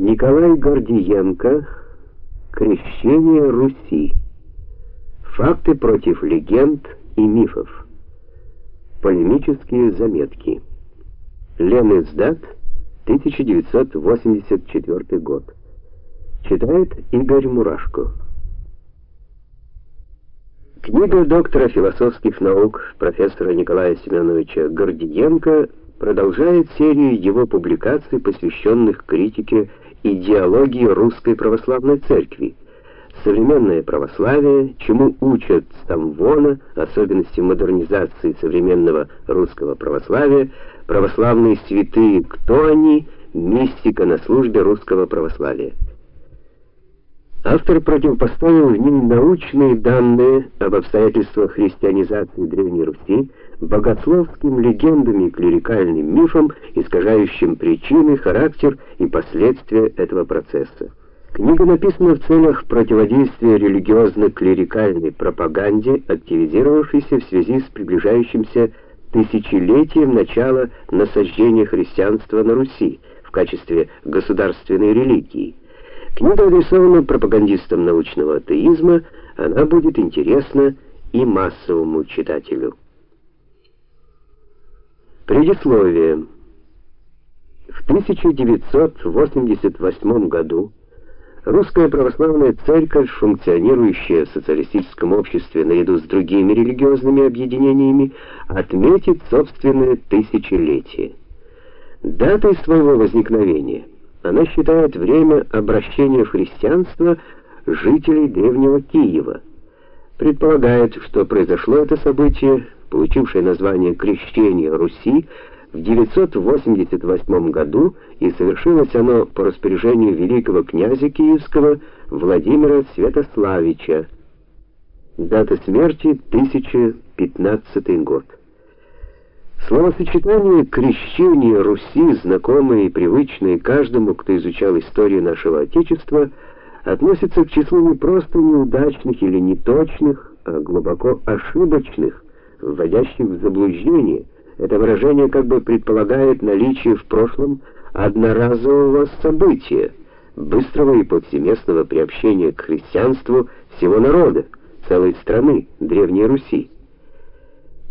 Николай Гордиенко Крещение Руси. Факты против легенд и мифов. Полемические заметки. Ленэздат, 1984 год. Читает Игорь Мурашко. Книга доктора философских наук профессора Николая Семеновича Гордиенко продолжает серию его публикаций, посвященных критике идеологии русской православной церкви. Современное православие, чему учат Стамвона, особенности модернизации современного русского православия, православные святые, кто они, мистика на службе русского православия. Автор противопоставил в ней научные данные об обстоятельствах христианизации Древней Руси богословским легендам и клерикальным мифам, искажающим причины, характер и последствия этого процесса. Книга написана в целях противодействия религиозно-клерикальной пропаганде, активизировавшейся в связи с приближающимся тысячелетием начала насаждения христианства на Руси в качестве государственной религии. Книга адресована пропагандистам научного атеизма, она будет интересна и массовому читателю. Предисловие. В 1988 году Русская православная церковь, функционирующая в социалистическом обществе наряду с другими религиозными объединениями, отметит собственное тысячелетие. Датой своего возникновения она считает время обращения в христианство жителей древнего Киева. Предполагает, что произошло это событие получившее название Крещение Руси, в 988 году, и совершилось оно по распоряжению великого князя Киевского Владимира Святославича. Дата смерти 1015 год. Словосочетание крещение Руси, знакомое и привычное каждому, кто изучал историю нашего отечества, относится к числу не просто неудачных или неточных, а глубоко ошибочных вводящих в заблуждение. Это выражение как бы предполагает наличие в прошлом одноразового события, быстрого и повсеместного приобщения к христианству всего народа, целой страны, Древней Руси.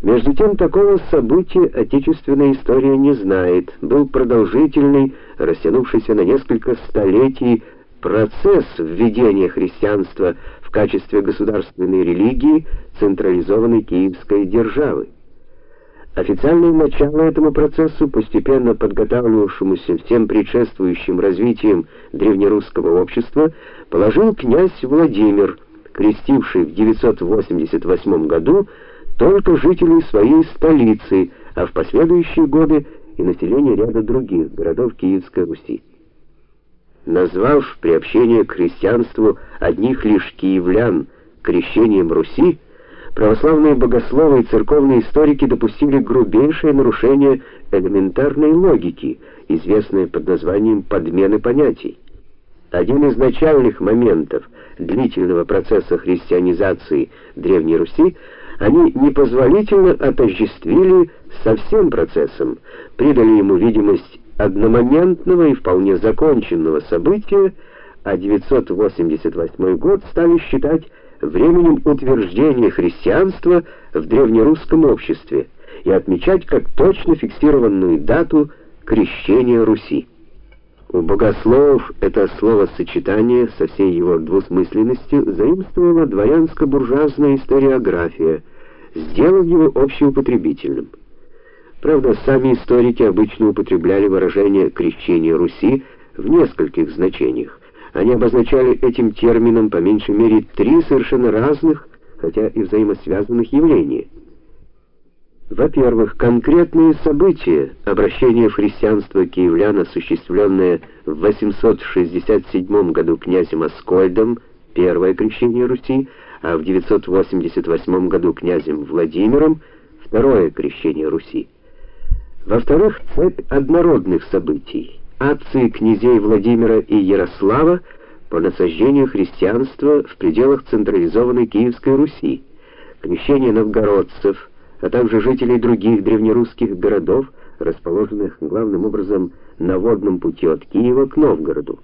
Между тем такого события отечественная история не знает. Был продолжительный, растянувшийся на несколько столетий процесс введения христианства качестве государственной религии централизованной киевской державы. Официальное начало этому процессу, постепенно подготавливавшемуся всем предшествующим развитием древнерусского общества, положил князь Владимир, крестивший в 988 году только жителей своей столицы, а в последующие годы и население ряда других городов Киевской Руси назвав приобщение к христианству одних лишь киевлян крещением Руси, православные богословы и церковные историки допустили грубейшее нарушение элементарной логики, известное под названием подмены понятий. Один из начальных моментов длительного процесса христианизации Древней Руси они непозволительно отождествили со всем процессом, придали ему видимость одномоментного и вполне законченного события, а 988 год стали считать временем утверждения христианства в древнерусском обществе и отмечать как точно фиксированную дату крещения Руси. У богословов это словосочетание со всей его двусмысленностью заимствовала дворянско-буржуазная историография, сделав его общеупотребительным. Правда, сами историки обычно употребляли выражение крещение Руси в нескольких значениях. Они обозначали этим термином по меньшей мере три совершенно разных, хотя и взаимосвязанных явления. Во-первых, конкретные события обращения в христианство киевлян, осуществленное в 867 году князем Аскольдом, первое крещение Руси, а в 988 году князем Владимиром, второе крещение Руси. Во-вторых, цепь однородных событий. Акции князей Владимира и Ярослава по насаждению христианства в пределах централизованной Киевской Руси, крещение новгородцев, а также жителей других древнерусских городов, расположенных главным образом на водном пути от Киева к Новгороду.